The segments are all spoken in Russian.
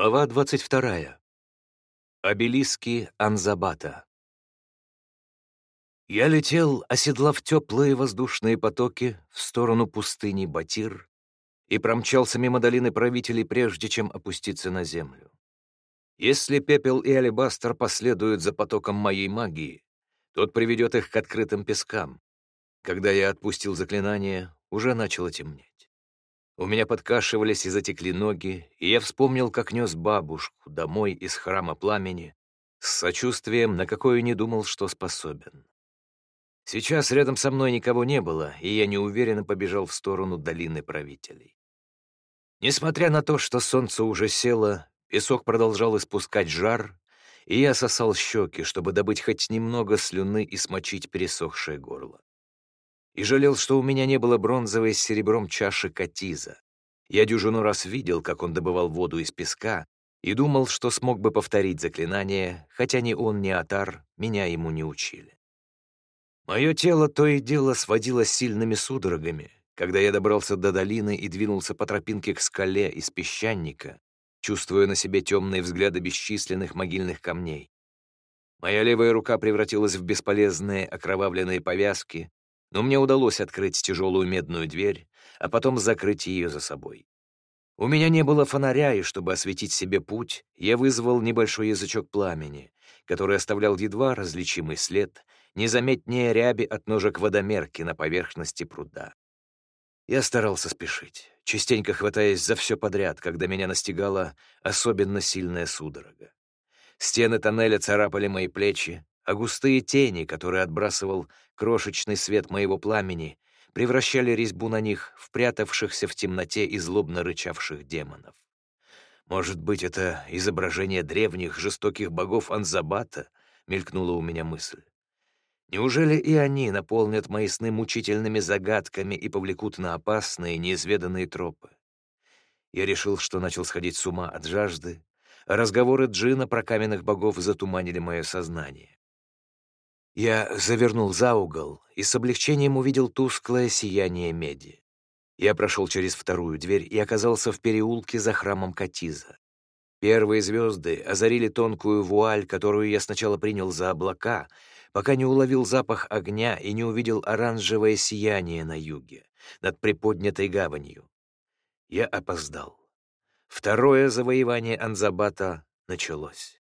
Глава 22. Обелиски Анзабата. Я летел, оседлав теплые воздушные потоки в сторону пустыни Батир и промчался мимо долины правителей, прежде чем опуститься на землю. Если пепел и алебастр последуют за потоком моей магии, тот приведет их к открытым пескам. Когда я отпустил заклинание, уже начало темнеть. У меня подкашивались и затекли ноги, и я вспомнил, как нес бабушку домой из храма пламени с сочувствием, на какое не думал, что способен. Сейчас рядом со мной никого не было, и я неуверенно побежал в сторону долины правителей. Несмотря на то, что солнце уже село, песок продолжал испускать жар, и я сосал щеки, чтобы добыть хоть немного слюны и смочить пересохшее горло и жалел, что у меня не было бронзовой с серебром чаши Катиза. Я дюжину раз видел, как он добывал воду из песка, и думал, что смог бы повторить заклинание, хотя ни он, ни Атар меня ему не учили. Мое тело то и дело сводило сильными судорогами, когда я добрался до долины и двинулся по тропинке к скале из песчаника, чувствуя на себе темные взгляды бесчисленных могильных камней. Моя левая рука превратилась в бесполезные окровавленные повязки, но мне удалось открыть тяжелую медную дверь, а потом закрыть ее за собой. У меня не было фонаря, и чтобы осветить себе путь, я вызвал небольшой язычок пламени, который оставлял едва различимый след, незаметнее ряби от ножек водомерки на поверхности пруда. Я старался спешить, частенько хватаясь за все подряд, когда меня настигала особенно сильная судорога. Стены тоннеля царапали мои плечи, а густые тени, которые отбрасывал крошечный свет моего пламени, превращали резьбу на них в прятавшихся в темноте и злобно рычавших демонов. Может быть, это изображение древних жестоких богов Анзабата, мелькнула у меня мысль. Неужели и они наполнят мои сны мучительными загадками и повлекут на опасные, неизведанные тропы? Я решил, что начал сходить с ума от жажды, а разговоры Джина про каменных богов затуманили мое сознание. Я завернул за угол и с облегчением увидел тусклое сияние меди. Я прошел через вторую дверь и оказался в переулке за храмом Катиза. Первые звезды озарили тонкую вуаль, которую я сначала принял за облака, пока не уловил запах огня и не увидел оранжевое сияние на юге, над приподнятой гаванью. Я опоздал. Второе завоевание Анзабата началось.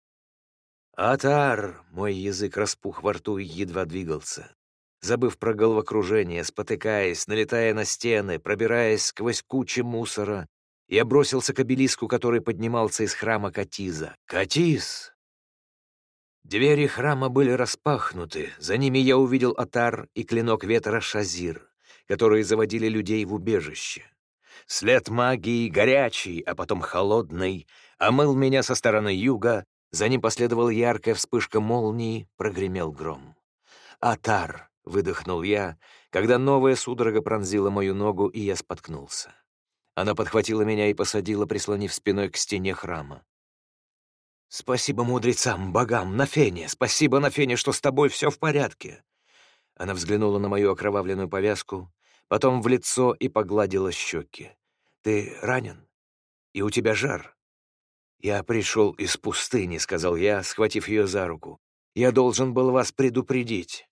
«Атар!» — мой язык распух во рту и едва двигался. Забыв про головокружение, спотыкаясь, налетая на стены, пробираясь сквозь кучи мусора, я бросился к обелиску, который поднимался из храма Катиза. «Катиз!» Двери храма были распахнуты, за ними я увидел Атар и клинок ветра Шазир, которые заводили людей в убежище. След магии горячий, а потом холодный, омыл меня со стороны юга, за ним последовала яркая вспышка молнии, прогремел гром. «Атар!» — выдохнул я, когда новая судорога пронзила мою ногу, и я споткнулся. Она подхватила меня и посадила, прислонив спиной к стене храма. «Спасибо мудрецам, богам, Нафене! Спасибо, Нафене, что с тобой все в порядке!» Она взглянула на мою окровавленную повязку, потом в лицо и погладила щеки. «Ты ранен? И у тебя жар?» «Я пришел из пустыни», — сказал я, схватив ее за руку. «Я должен был вас предупредить.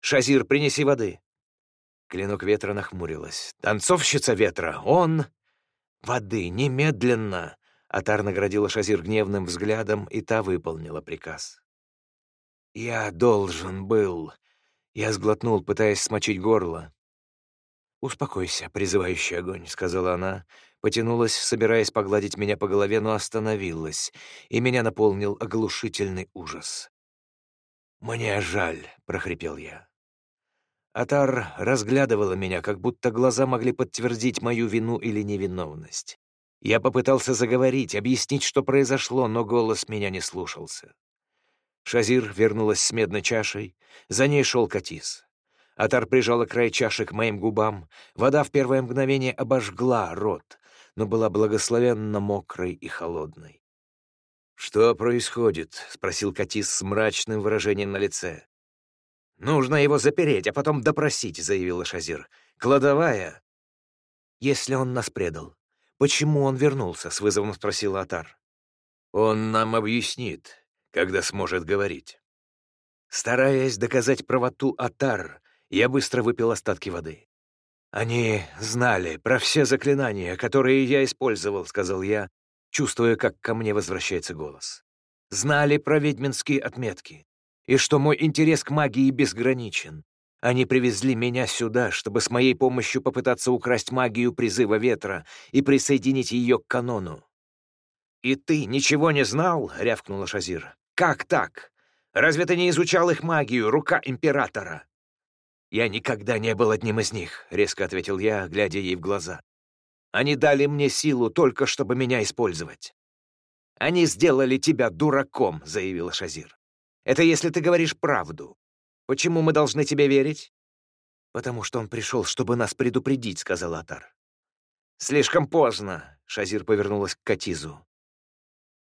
Шазир, принеси воды». Клинок ветра нахмурилась. «Танцовщица ветра! Он...» «Воды! Немедленно!» Атар наградила Шазир гневным взглядом, и та выполнила приказ. «Я должен был...» Я сглотнул, пытаясь смочить горло. «Успокойся, призывающий огонь», — сказала она, потянулась, собираясь погладить меня по голове, но остановилась, и меня наполнил оглушительный ужас. «Мне жаль», — прохрипел я. Атар разглядывала меня, как будто глаза могли подтвердить мою вину или невиновность. Я попытался заговорить, объяснить, что произошло, но голос меня не слушался. Шазир вернулась с медной чашей, за ней шел Катис. Атар прижала край чаши к моим губам. Вода в первое мгновение обожгла рот, но была благословенно мокрой и холодной. «Что происходит?» — спросил Катис с мрачным выражением на лице. «Нужно его запереть, а потом допросить», — заявила Шазир. «Кладовая». «Если он нас предал, почему он вернулся?» — с вызовом спросил Атар. Он нам объяснит, когда сможет говорить. Стараясь доказать правоту Атар, я быстро выпил остатки воды. «Они знали про все заклинания, которые я использовал», — сказал я, чувствуя, как ко мне возвращается голос. «Знали про ведьминские отметки, и что мой интерес к магии безграничен. Они привезли меня сюда, чтобы с моей помощью попытаться украсть магию призыва ветра и присоединить ее к канону. «И ты ничего не знал?» — рявкнула Шазир. «Как так? Разве ты не изучал их магию, рука императора?» «Я никогда не был одним из них», — резко ответил я, глядя ей в глаза. «Они дали мне силу только, чтобы меня использовать». «Они сделали тебя дураком», — заявила Шазир. «Это если ты говоришь правду. Почему мы должны тебе верить?» «Потому что он пришел, чтобы нас предупредить», — сказал Атар. «Слишком поздно», — Шазир повернулась к Катизу.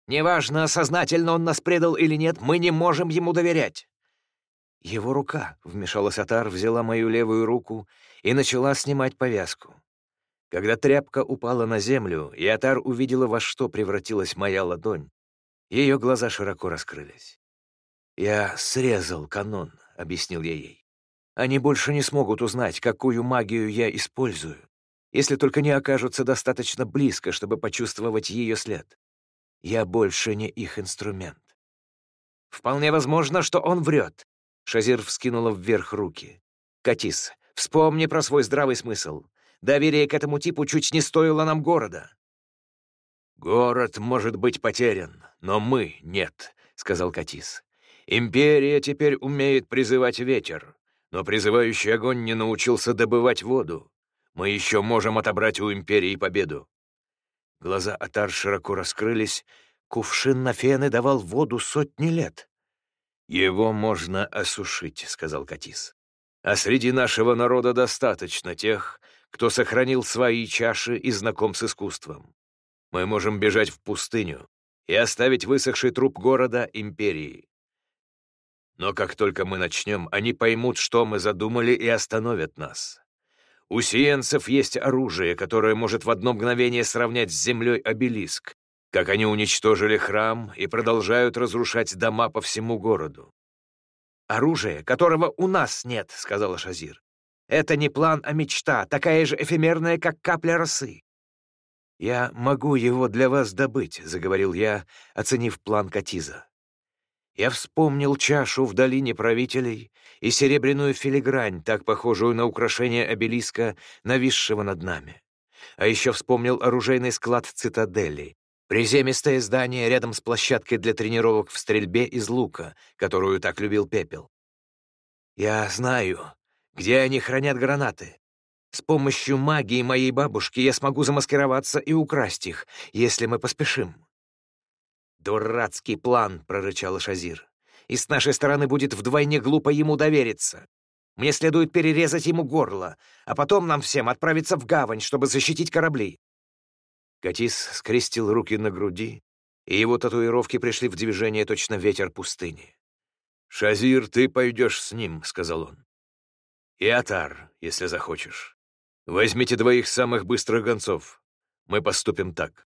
«Неважно, сознательно он нас предал или нет, мы не можем ему доверять. «Его рука», — вмешалась Атар, взяла мою левую руку и начала снимать повязку. Когда тряпка упала на землю, и Атар увидела, во что превратилась моя ладонь, ее глаза широко раскрылись. «Я срезал канон», — объяснил я ей. «Они больше не смогут узнать, какую магию я использую, если только не окажутся достаточно близко, чтобы почувствовать ее след. Я больше не их инструмент». «Вполне возможно, что он врет», Шазир вскинула вверх руки. «Катис, вспомни про свой здравый смысл. Доверие к этому типу чуть не стоило нам города». «Город может быть потерян, но мы — нет», — сказал Катис. «Империя теперь умеет призывать ветер, но призывающий огонь не научился добывать воду. Мы еще можем отобрать у Империи победу». Глаза Атар широко раскрылись. Кувшин на фены давал воду сотни лет. «Его можно осушить», — сказал Катис. «А среди нашего народа достаточно тех, кто сохранил свои чаши и знаком с искусством. Мы можем бежать в пустыню и оставить высохший труп города империи. Но как только мы начнем, они поймут, что мы задумали, и остановят нас. У сиенцев есть оружие, которое может в одно мгновение сравнять с землей обелиск, как они уничтожили храм и продолжают разрушать дома по всему городу. «Оружие, которого у нас нет», — сказала Шазир. «Это не план, а мечта, такая же эфемерная, как капля росы». «Я могу его для вас добыть», — заговорил я, оценив план Катиза. Я вспомнил чашу в долине правителей и серебряную филигрань, так похожую на украшение обелиска, нависшего над нами. А еще вспомнил оружейный склад цитадели, Приземистое здание рядом с площадкой для тренировок в стрельбе из лука, которую так любил Пепел. Я знаю, где они хранят гранаты. С помощью магии моей бабушки я смогу замаскироваться и украсть их, если мы поспешим. «Дурацкий план», — прорычал Шазир. «И с нашей стороны будет вдвойне глупо ему довериться. Мне следует перерезать ему горло, а потом нам всем отправиться в гавань, чтобы защитить корабли. Катис скрестил руки на груди, и его татуировки пришли в движение точно ветер пустыни. «Шазир, ты пойдешь с ним», — сказал он. «И Атар, если захочешь. Возьмите двоих самых быстрых гонцов. Мы поступим так».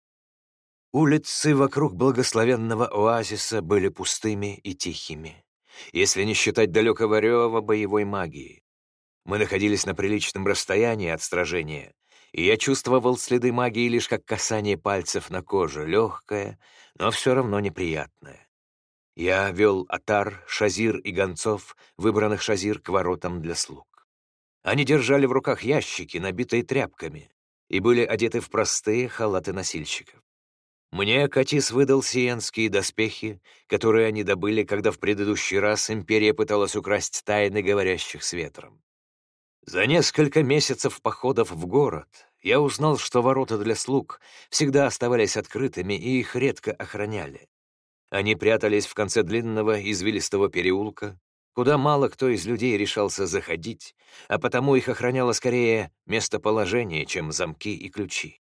Улицы вокруг благословенного оазиса были пустыми и тихими, если не считать далекого рева боевой магии. Мы находились на приличном расстоянии от сражения, и я чувствовал следы магии лишь как касание пальцев на коже, легкое, но все равно неприятное. Я вел Атар, Шазир и гонцов, выбранных Шазир к воротам для слуг. Они держали в руках ящики, набитые тряпками, и были одеты в простые халаты носильщиков. Мне Катис выдал сиенские доспехи, которые они добыли, когда в предыдущий раз империя пыталась украсть тайны говорящих с ветром. За несколько месяцев походов в город я узнал, что ворота для слуг всегда оставались открытыми и их редко охраняли. Они прятались в конце длинного извилистого переулка, куда мало кто из людей решался заходить, а потому их охраняло скорее местоположение, чем замки и ключи.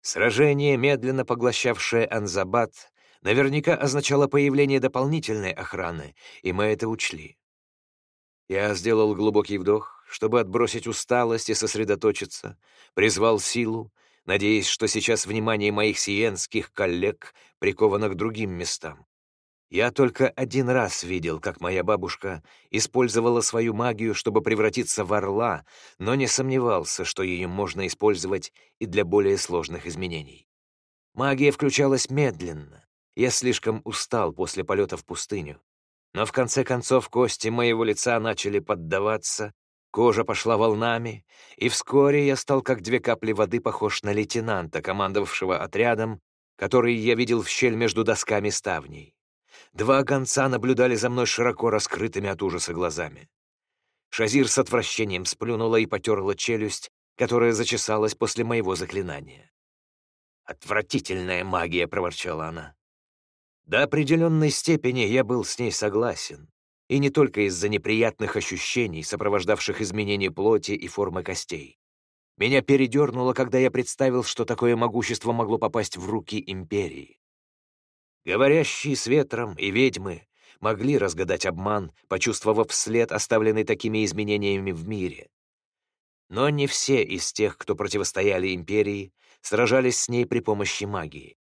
Сражение, медленно поглощавшее Анзабад, наверняка означало появление дополнительной охраны, и мы это учли. Я сделал глубокий вдох, чтобы отбросить усталость и сосредоточиться, призвал силу, надеясь, что сейчас внимание моих сиенских коллег приковано к другим местам. Я только один раз видел, как моя бабушка использовала свою магию, чтобы превратиться в орла, но не сомневался, что ее можно использовать и для более сложных изменений. Магия включалась медленно. Я слишком устал после полета в пустыню. Но в конце концов кости моего лица начали поддаваться, кожа пошла волнами, и вскоре я стал как две капли воды похож на лейтенанта, командовавшего отрядом, который я видел в щель между досками ставней. Два гонца наблюдали за мной широко раскрытыми от ужаса глазами. Шазир с отвращением сплюнула и потерла челюсть, которая зачесалась после моего заклинания. «Отвратительная магия!» — проворчала она. До определенной степени я был с ней согласен, и не только из-за неприятных ощущений, сопровождавших изменение плоти и формы костей. Меня передернуло, когда я представил, что такое могущество могло попасть в руки Империи. Говорящие с ветром и ведьмы могли разгадать обман, почувствовав след, оставленный такими изменениями в мире. Но не все из тех, кто противостояли империи, сражались с ней при помощи магии.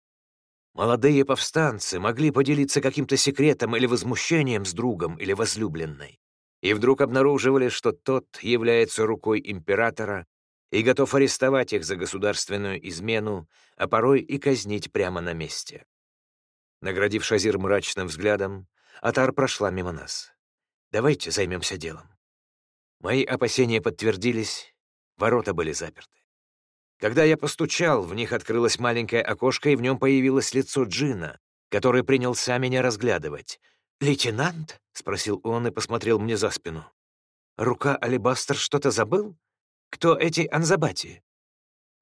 Молодые повстанцы могли поделиться каким-то секретом или возмущением с другом или возлюбленной, и вдруг обнаруживали, что тот является рукой императора и готов арестовать их за государственную измену, а порой и казнить прямо на месте. Наградив Шазир мрачным взглядом, Атар прошла мимо нас. «Давайте займемся делом». Мои опасения подтвердились, ворота были заперты. Когда я постучал, в них открылось маленькое окошко, и в нем появилось лицо Джина, который принялся меня разглядывать. «Лейтенант?» — спросил он и посмотрел мне за спину. «Рука Алибастер что-то забыл? Кто эти Анзабати?»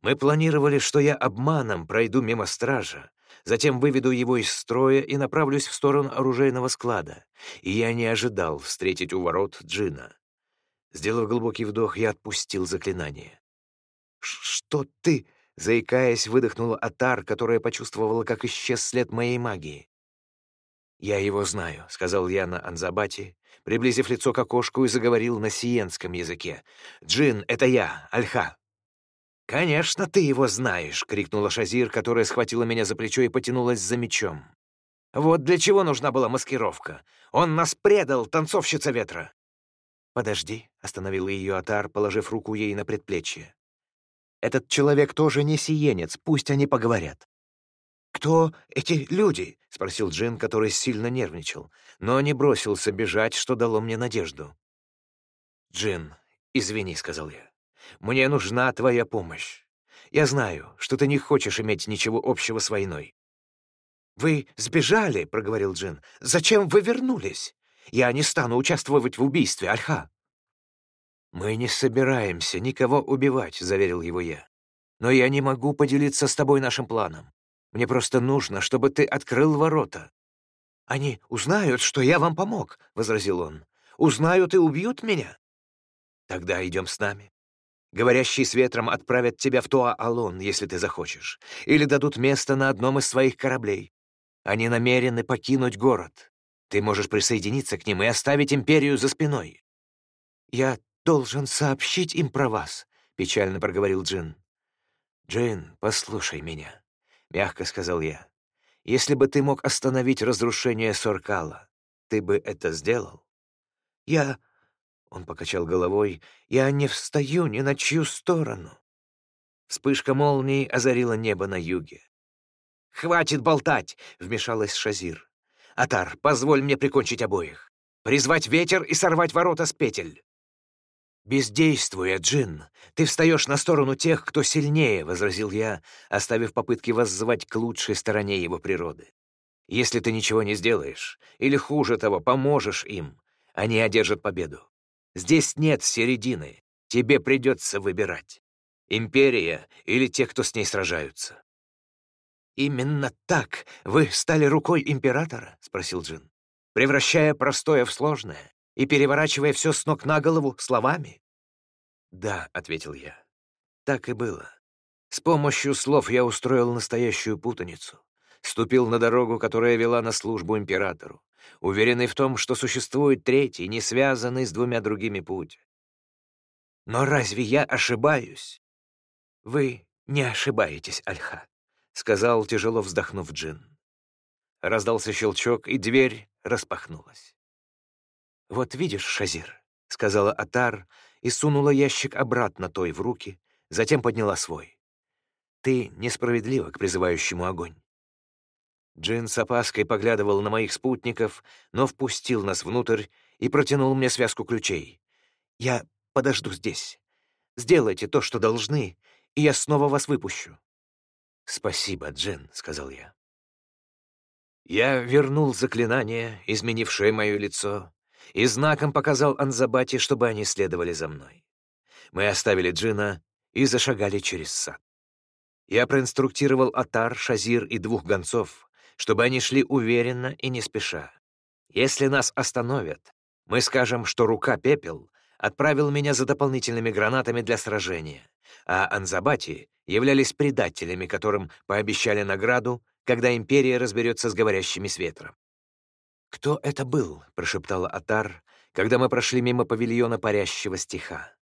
Мы планировали, что я обманом пройду мимо стража, затем выведу его из строя и направлюсь в сторону оружейного склада. И я не ожидал встретить у ворот Джина. Сделав глубокий вдох, я отпустил заклинание. «Что ты?» — заикаясь, выдохнула Атар, которая почувствовала, как исчез след моей магии. «Я его знаю», — сказал я на Анзабати, приблизив лицо к окошку и заговорил на сиенском языке. «Джин, это я, Альха». «Конечно, ты его знаешь!» — крикнула Шазир, которая схватила меня за плечо и потянулась за мечом. «Вот для чего нужна была маскировка? Он нас предал, танцовщица ветра!» «Подожди», — остановил ее Атар, положив руку ей на предплечье. «Этот человек тоже не сиенец, пусть они поговорят». «Кто эти люди?» — спросил Джин, который сильно нервничал, но не бросился бежать, что дало мне надежду. «Джин, извини», — сказал я. Мне нужна твоя помощь. Я знаю, что ты не хочешь иметь ничего общего с войной». «Вы сбежали», — проговорил Джин. «Зачем вы вернулись? Я не стану участвовать в убийстве Альха». «Мы не собираемся никого убивать», — заверил его я. «Но я не могу поделиться с тобой нашим планом. Мне просто нужно, чтобы ты открыл ворота». «Они узнают, что я вам помог», — возразил он. «Узнают и убьют меня». «Тогда идем с нами. Говорящие с ветром отправят тебя в Туа-Алон, если ты захочешь, или дадут место на одном из своих кораблей. Они намерены покинуть город. Ты можешь присоединиться к ним и оставить империю за спиной». «Я должен сообщить им про вас», — печально проговорил Джин. «Джин, послушай меня», — мягко сказал я. «Если бы ты мог остановить разрушение Соркала, ты бы это сделал?» «Я он покачал головой. «Я не встаю ни на чью сторону». Вспышка молнии озарила небо на юге. «Хватит болтать!» — вмешалась Шазир. «Атар, позволь мне прикончить обоих. Призвать ветер и сорвать ворота с петель». «Бездействуя, Джин, ты встаешь на сторону тех, кто сильнее», — возразил я, оставив попытки воззвать к лучшей стороне его природы. «Если ты ничего не сделаешь, или, хуже того, поможешь им, они одержат победу. Здесь нет середины. Тебе придется выбирать. Империя или те, кто с ней сражаются. «Именно так вы стали рукой императора?» — спросил Джин. «Превращая простое в сложное и переворачивая все с ног на голову словами?» «Да», — ответил я. «Так и было. С помощью слов я устроил настоящую путаницу. Ступил на дорогу, которая вела на службу императору уверенный в том, что существует третий, не связанный с двумя другими путь. Но разве я ошибаюсь? Вы «Не ошибаетесь, Альха», — сказал, тяжело вздохнув Джин. Раздался щелчок, и дверь распахнулась. «Вот видишь, Шазир», — сказала Атар и сунула ящик обратно той в руки, затем подняла свой. «Ты несправедлива к призывающему огонь». Джин с опаской поглядывал на моих спутников, но впустил нас внутрь и протянул мне связку ключей. «Я подожду здесь. Сделайте то, что должны, и я снова вас выпущу». «Спасибо, Джин», — сказал я. Я вернул заклинание, изменившее мое лицо, и знаком показал Анзабати, чтобы они следовали за мной. Мы оставили Джина и зашагали через сад. Я проинструктировал Атар, Шазир и двух гонцов, чтобы они шли уверенно и не спеша. Если нас остановят, мы скажем, что рука Пепел отправил меня за дополнительными гранатами для сражения, а Анзабати являлись предателями, которым пообещали награду, когда империя разберется с говорящими с ветром. «Кто это был?» — прошептала Атар, когда мы прошли мимо павильона парящего стиха.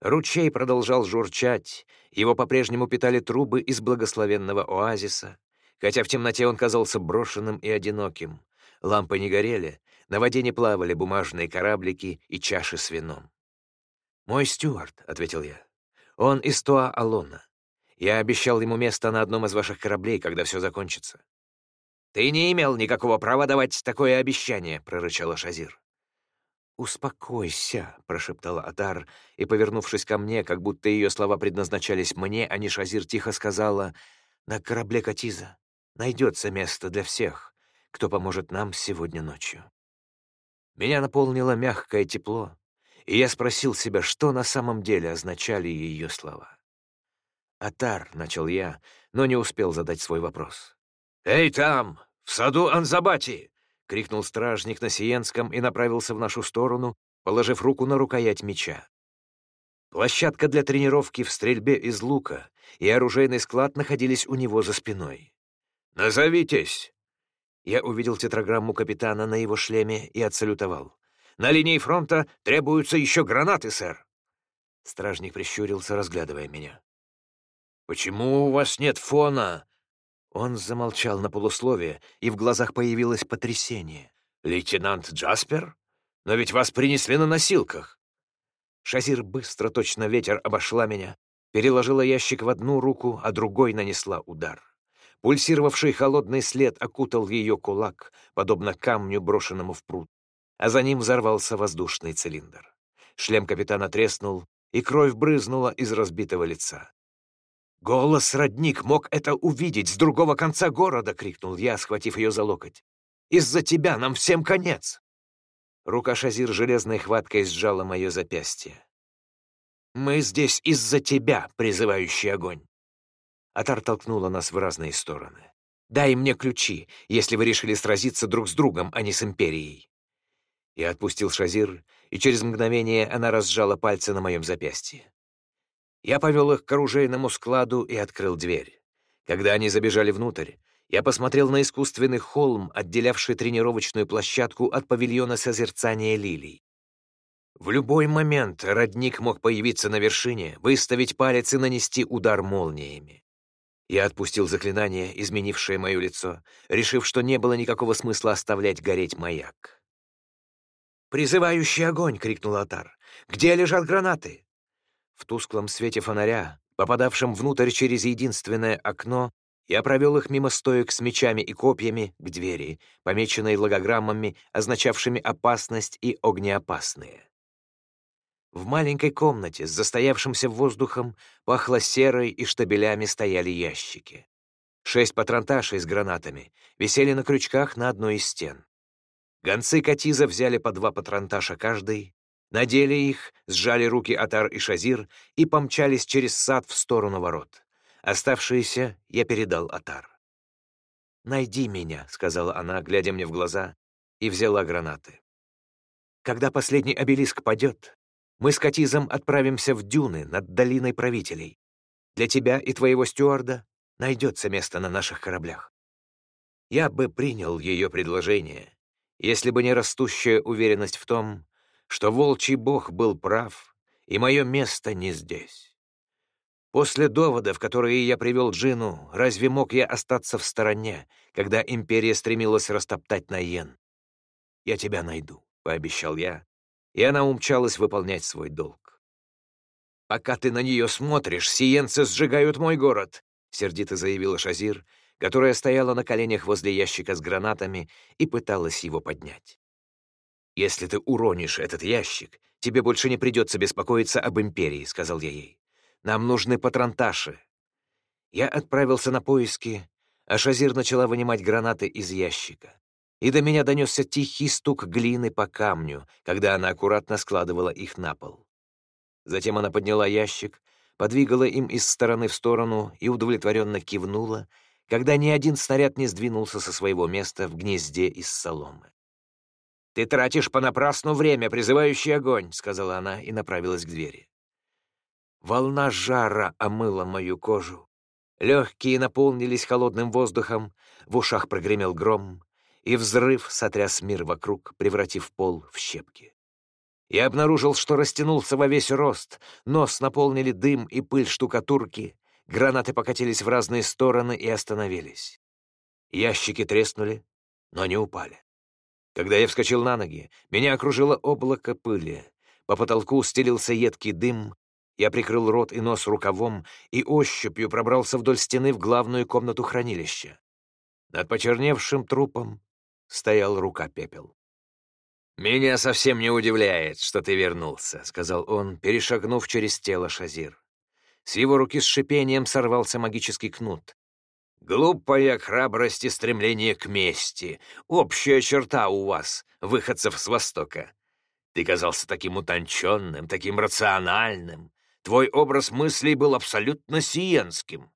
Ручей продолжал журчать, его по-прежнему питали трубы из благословенного оазиса, хотя в темноте он казался брошенным и одиноким. Лампы не горели, на воде не плавали бумажные кораблики и чаши с вином. «Мой стюард», — ответил я. «Он из Туа-Алона. Я обещал ему место на одном из ваших кораблей, когда все закончится». «Ты не имел никакого права давать такое обещание», — прорычала Шазир. «Успокойся», — прошептала Атар, и, повернувшись ко мне, как будто ее слова предназначались мне, а не Шазир, тихо сказала, «На корабле Катиза найдется место для всех, кто поможет нам сегодня ночью». Меня наполнило мягкое тепло, и я спросил себя, что на самом деле означали ее слова. «Атар», — начал я, но не успел задать свой вопрос. «Эй, там, в саду Анзабати!» — крикнул стражник на Сиенском и направился в нашу сторону, положив руку на рукоять меча. Площадка для тренировки в стрельбе из лука и оружейный склад находились у него за спиной. «Назовитесь!» Я увидел тетраграмму капитана на его шлеме и отсалютовал. «На линии фронта требуются еще гранаты, сэр!» Стражник прищурился, разглядывая меня. «Почему у вас нет фона?» Он замолчал на полусловие, и в глазах появилось потрясение. «Лейтенант Джаспер? Но ведь вас принесли на носилках!» Шазир быстро, точно ветер, обошла меня, переложила ящик в одну руку, а другой нанесла удар. Пульсировавший холодный след окутал ее кулак, подобно камню, брошенному в пруд, а за ним взорвался воздушный цилиндр. Шлем капитана треснул, и кровь брызнула из разбитого лица. «Голос родник мог это увидеть с другого конца города!» — крикнул я, схватив ее за локоть. «Из-за тебя нам всем конец!» Рука Шазир железной хваткой сжала мое запястье. «Мы здесь из-за тебя, призывающий огонь!» Атар толкнула нас в разные стороны. «Дай мне ключи, если вы решили сразиться друг с другом, а не с Империей». Я отпустил Шазир, и через мгновение она разжала пальцы на моем запястье. Я повел их к оружейному складу и открыл дверь. Когда они забежали внутрь, я посмотрел на искусственный холм, отделявший тренировочную площадку от павильона созерцания лилий. В любой момент родник мог появиться на вершине, выставить палец и нанести удар молниями. Я отпустил заклинание, изменившее мое лицо, решив, что не было никакого смысла оставлять гореть маяк. «Призывающий огонь!» — крикнул Атар. «Где лежат гранаты?» В тусклом свете фонаря, попадавшем внутрь через единственное окно, я провел их мимо стоек с мечами и копьями к двери, помеченной логограммами, означавшими опасность и огнеопасные. В маленькой комнате с застоявшимся воздухом пахло серой и штабелями стояли ящики. Шесть патронташей с гранатами висели на крючках на одной из стен. Гонцы Катиза взяли по два патронташа каждый, надели их, сжали руки Атар и Шазир и помчались через сад в сторону ворот. Оставшиеся я передал Атар. «Найди меня», — сказала она, глядя мне в глаза, и взяла гранаты. «Когда последний обелиск падет, мы с Катизом отправимся в дюны над долиной правителей. Для тебя и твоего стюарда найдется место на наших кораблях. Я бы принял ее предложение, если бы не растущая уверенность в том, что волчий бог был прав, и мое место не здесь. После доводов, которые я привел Джину, разве мог я остаться в стороне, когда империя стремилась растоптать Найен? «Я тебя найду», — пообещал я, и она умчалась выполнять свой долг. «Пока ты на нее смотришь, сиенцы сжигают мой город», — сердито заявила Шазир, которая стояла на коленях возле ящика с гранатами и пыталась его поднять. «Если ты уронишь этот ящик, тебе больше не придется беспокоиться об империи», — сказал я ей. «Нам нужны патронташи». Я отправился на поиски, а Шазир начала вынимать гранаты из ящика. И до меня донесся тихий стук глины по камню, когда она аккуратно складывала их на пол. Затем она подняла ящик, подвигала им из стороны в сторону и удовлетворенно кивнула, когда ни один снаряд не сдвинулся со своего места в гнезде из соломы. «Ты тратишь понапрасну время, призывающий огонь», — сказала она и направилась к двери. Волна жара омыла мою кожу. Легкие наполнились холодным воздухом, в ушах прогремел гром, и взрыв сотряс мир вокруг, превратив пол в щепки. Я обнаружил, что растянулся во весь рост, нос наполнили дым и пыль штукатурки, Гранаты покатились в разные стороны и остановились. Ящики треснули, но не упали. Когда я вскочил на ноги, меня окружило облако пыли. По потолку стелился едкий дым. Я прикрыл рот и нос рукавом и ощупью пробрался вдоль стены в главную комнату хранилища. Над почерневшим трупом стоял рука пепел. «Меня совсем не удивляет, что ты вернулся», — сказал он, перешагнув через тело Шазир. С его руки с шипением сорвался магический кнут. «Глупая храбрость и стремление к мести. Общая черта у вас, выходцев с Востока. Ты казался таким утонченным, таким рациональным. Твой образ мыслей был абсолютно сиенским».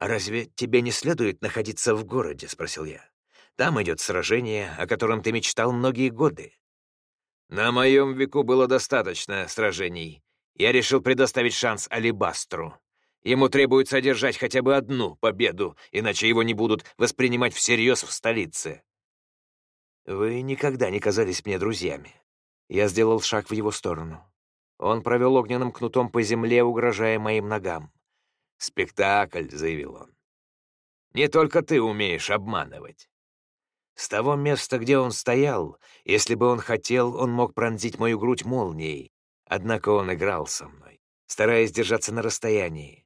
«А разве тебе не следует находиться в городе?» — спросил я. «Там идет сражение, о котором ты мечтал многие годы». «На моем веку было достаточно сражений я решил предоставить шанс Алибастру. Ему требуется одержать хотя бы одну победу, иначе его не будут воспринимать всерьез в столице. Вы никогда не казались мне друзьями. Я сделал шаг в его сторону. Он провел огненным кнутом по земле, угрожая моим ногам. «Спектакль», — заявил он. «Не только ты умеешь обманывать». С того места, где он стоял, если бы он хотел, он мог пронзить мою грудь молнией, Однако он играл со мной, стараясь держаться на расстоянии.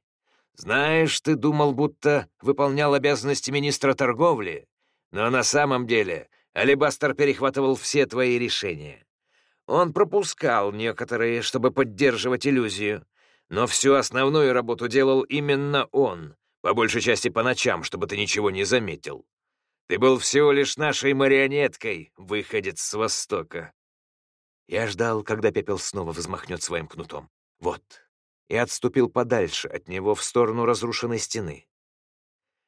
«Знаешь, ты думал, будто выполнял обязанности министра торговли, но на самом деле Алибастер перехватывал все твои решения. Он пропускал некоторые, чтобы поддерживать иллюзию, но всю основную работу делал именно он, по большей части по ночам, чтобы ты ничего не заметил. Ты был всего лишь нашей марионеткой, выходец с Востока. Я ждал, когда пепел снова взмахнет своим кнутом. Вот. И отступил подальше от него в сторону разрушенной стены.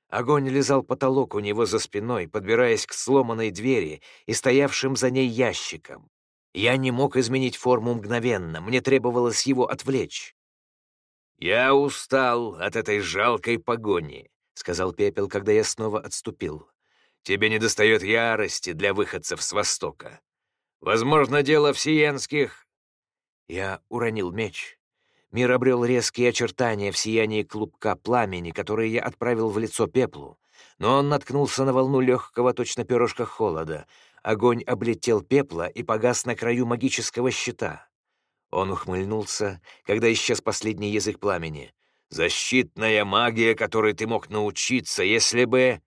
Огонь лизал потолок у него за спиной, подбираясь к сломанной двери и стоявшим за ней ящикам. Я не мог изменить форму мгновенно, мне требовалось его отвлечь. «Я устал от этой жалкой погони», — сказал Пепел, когда я снова отступил. «Тебе недостает ярости для выходцев с Востока. Возможно, дело в Сиенских...» Я уронил меч. Мир обрел резкие очертания в сиянии клубка пламени, который я отправил в лицо пеплу. Но он наткнулся на волну легкого, точно перышка холода. Огонь облетел пепла и погас на краю магического щита. Он ухмыльнулся, когда исчез последний язык пламени. «Защитная магия, которой ты мог научиться, если бы...»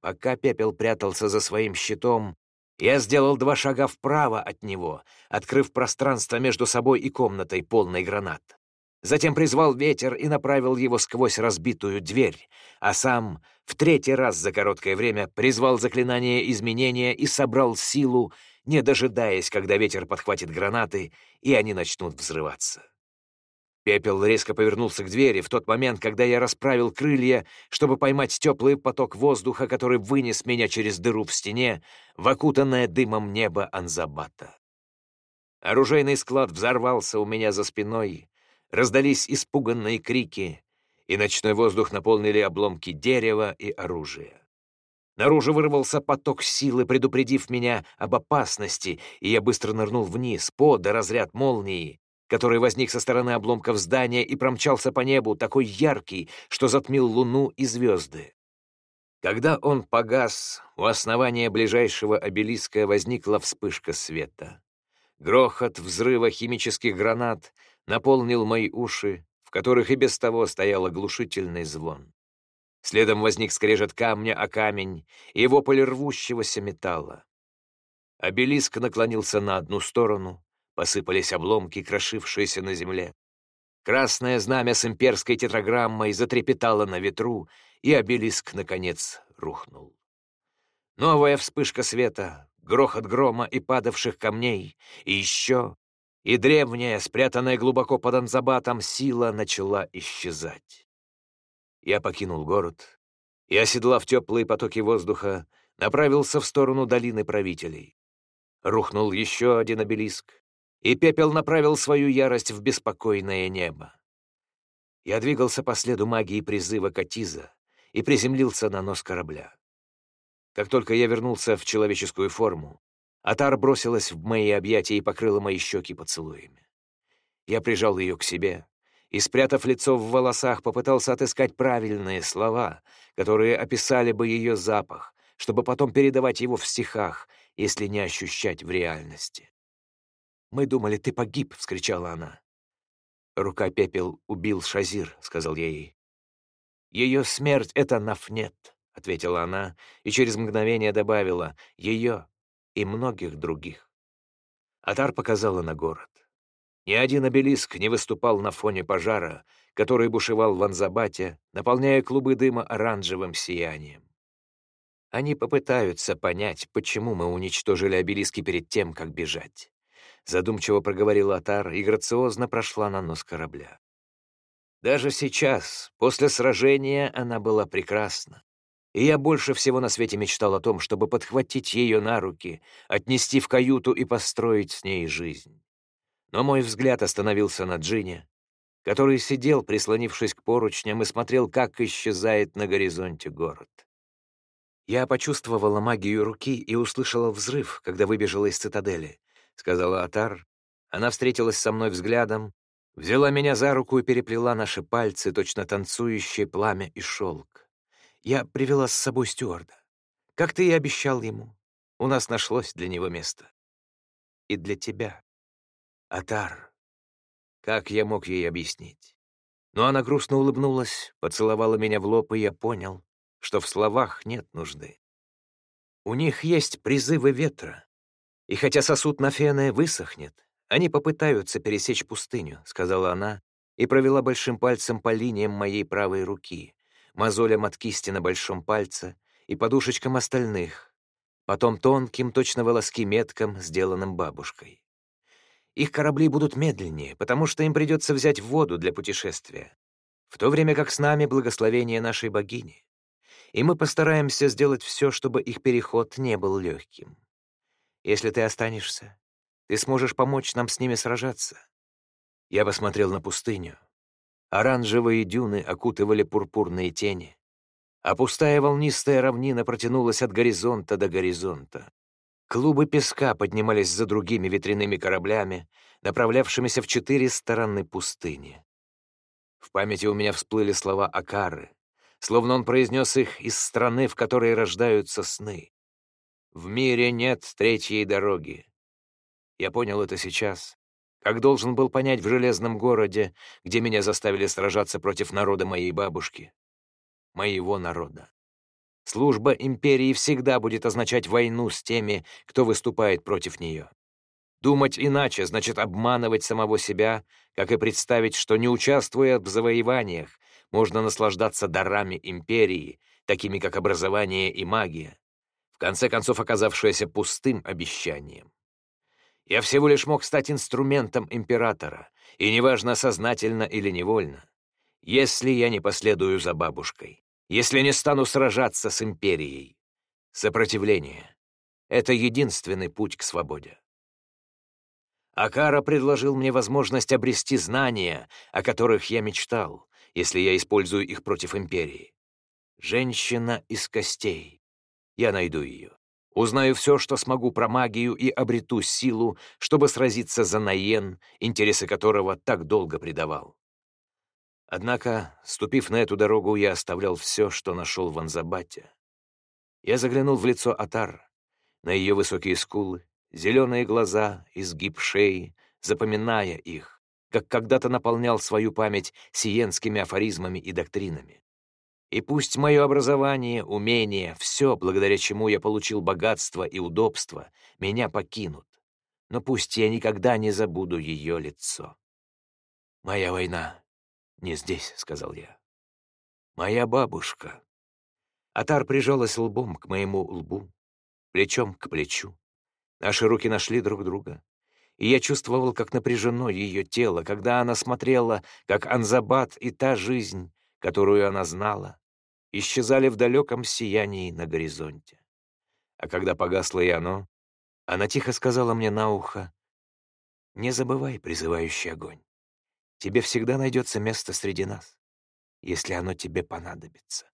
Пока пепел прятался за своим щитом, я сделал два шага вправо от него, открыв пространство между собой и комнатой, полной гранат. Затем призвал ветер и направил его сквозь разбитую дверь, а сам в третий раз за короткое время призвал заклинание изменения и собрал силу, не дожидаясь, когда ветер подхватит гранаты, и они начнут взрываться. Пепел резко повернулся к двери в тот момент, когда я расправил крылья, чтобы поймать теплый поток воздуха, который вынес меня через дыру в стене, в окутанное дымом небо Анзабата. Оружейный склад взорвался у меня за спиной, раздались испуганные крики, и ночной воздух наполнили обломки дерева и оружия. Наружу вырвался поток силы, предупредив меня об опасности, и я быстро нырнул вниз, под разряд молнии, который возник со стороны обломков здания и промчался по небу, такой яркий, что затмил луну и звезды. Когда он погас, у основания ближайшего обелиска возникла вспышка света. Грохот взрыва химических гранат наполнил мои уши, в которых и без того стоял оглушительный звон. Следом возник скрежет камня о камень и вопль рвущегося металла. Обелиск наклонился на одну сторону, посыпались обломки, крошившиеся на земле. Красное знамя с имперской тетраграммой затрепетало на ветру, и обелиск, наконец, рухнул. Новая вспышка света, грохот грома и падавших камней, и еще, и древняя, спрятанная глубоко под анзабатом, сила начала исчезать. Я покинул город и, оседлав теплые потоки воздуха, направился в сторону долины правителей. Рухнул еще один обелиск, и пепел направил свою ярость в беспокойное небо. Я двигался по следу магии призыва Катиза и приземлился на нос корабля. Как только я вернулся в человеческую форму, Атар бросилась в мои объятия и покрыла мои щеки поцелуями. Я прижал ее к себе, и, спрятав лицо в волосах, попытался отыскать правильные слова, которые описали бы ее запах, чтобы потом передавать его в стихах, если не ощущать в реальности. «Мы думали, ты погиб!» — вскричала она. «Рука пепел убил Шазир», — сказал я ей. «Ее смерть — это Нафнет», — ответила она, и через мгновение добавила «ее и многих других». Атар показала на город. Ни один обелиск не выступал на фоне пожара, который бушевал в Анзабате, наполняя клубы дыма оранжевым сиянием. Они попытаются понять, почему мы уничтожили обелиски перед тем, как бежать. Задумчиво проговорил Атар и грациозно прошла на нос корабля. Даже сейчас, после сражения, она была прекрасна. И я больше всего на свете мечтал о том, чтобы подхватить ее на руки, отнести в каюту и построить с ней жизнь. Но мой взгляд остановился на Джине, который сидел, прислонившись к поручням, и смотрел, как исчезает на горизонте город. «Я почувствовала магию руки и услышала взрыв, когда выбежала из цитадели», — сказала Атар. Она встретилась со мной взглядом, взяла меня за руку и переплела наши пальцы, точно танцующие пламя и шелк. Я привела с собой стюарда. Как ты и обещал ему, у нас нашлось для него место. И для тебя. Атар. Как я мог ей объяснить? Но она грустно улыбнулась, поцеловала меня в лоб, и я понял, что в словах нет нужды. У них есть призывы ветра, и хотя сосуд на фене высохнет, они попытаются пересечь пустыню, — сказала она и провела большим пальцем по линиям моей правой руки, мозолям от кисти на большом пальце и подушечкам остальных, потом тонким, точно волоски меткам, сделанным бабушкой. Их корабли будут медленнее, потому что им придется взять воду для путешествия, в то время как с нами благословение нашей богини. И мы постараемся сделать все, чтобы их переход не был легким. Если ты останешься, ты сможешь помочь нам с ними сражаться. Я посмотрел на пустыню. Оранжевые дюны окутывали пурпурные тени, а пустая волнистая равнина протянулась от горизонта до горизонта. Клубы песка поднимались за другими ветряными кораблями, направлявшимися в четыре стороны пустыни. В памяти у меня всплыли слова Акары, словно он произнес их из страны, в которой рождаются сны. «В мире нет третьей дороги». Я понял это сейчас, как должен был понять в Железном городе, где меня заставили сражаться против народа моей бабушки, моего народа. Служба империи всегда будет означать войну с теми, кто выступает против нее. Думать иначе значит обманывать самого себя, как и представить, что, не участвуя в завоеваниях, можно наслаждаться дарами империи, такими как образование и магия, в конце концов оказавшееся пустым обещанием. Я всего лишь мог стать инструментом императора, и неважно, сознательно или невольно, если я не последую за бабушкой если не стану сражаться с империей. Сопротивление — это единственный путь к свободе. Акара предложил мне возможность обрести знания, о которых я мечтал, если я использую их против империи. Женщина из костей. Я найду ее. Узнаю все, что смогу про магию и обрету силу, чтобы сразиться за Наен, интересы которого так долго предавал. Однако, ступив на эту дорогу, я оставлял все, что нашел в Анзабате. Я заглянул в лицо Атар, на ее высокие скулы, зеленые глаза, изгиб шеи, запоминая их, как когда-то наполнял свою память сиенскими афоризмами и доктринами. И пусть мое образование, умение, все, благодаря чему я получил богатство и удобство, меня покинут, но пусть я никогда не забуду ее лицо. «Моя война не здесь», — сказал я. «Моя бабушка». Атар прижалась лбом к моему лбу, плечом к плечу. Наши руки нашли друг друга и я чувствовал, как напряжено ее тело, когда она смотрела, как Анзабат и та жизнь, которую она знала, исчезали в далеком сиянии на горизонте. А когда погасло и оно, она тихо сказала мне на ухо, «Не забывай, призывающий огонь, тебе всегда найдется место среди нас, если оно тебе понадобится».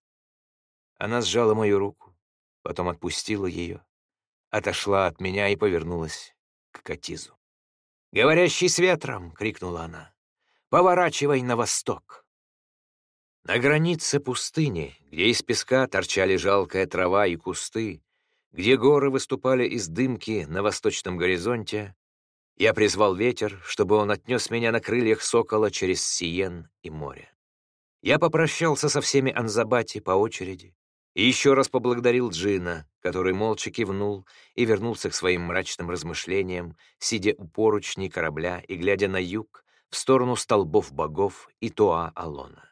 Она сжала мою руку, потом отпустила ее, отошла от меня и повернулась к Катизу. «Говорящий с ветром!» — крикнула она. «Поворачивай на восток!» На границе пустыни, где из песка торчали жалкая трава и кусты, где горы выступали из дымки на восточном горизонте, я призвал ветер, чтобы он отнес меня на крыльях сокола через Сиен и море. Я попрощался со всеми Анзабати по очереди, и еще раз поблагодарил Джина, который молча кивнул и вернулся к своим мрачным размышлениям, сидя у поручней корабля и глядя на юг, в сторону столбов богов и Туа-Алона.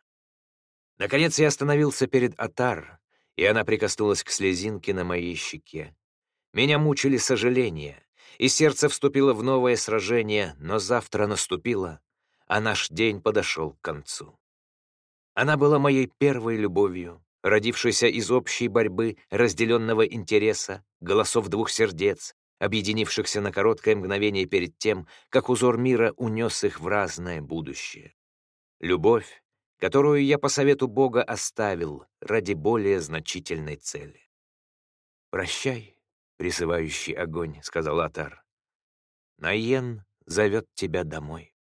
Наконец я остановился перед Атар, и она прикоснулась к слезинке на моей щеке. Меня мучили сожаления, и сердце вступило в новое сражение, но завтра наступило, а наш день подошел к концу. Она была моей первой любовью, родившийся из общей борьбы, разделенного интереса, голосов двух сердец, объединившихся на короткое мгновение перед тем, как узор мира унес их в разное будущее. Любовь, которую я по совету Бога оставил ради более значительной цели. «Прощай, призывающий огонь», — сказал Атар. «Наен зовет тебя домой».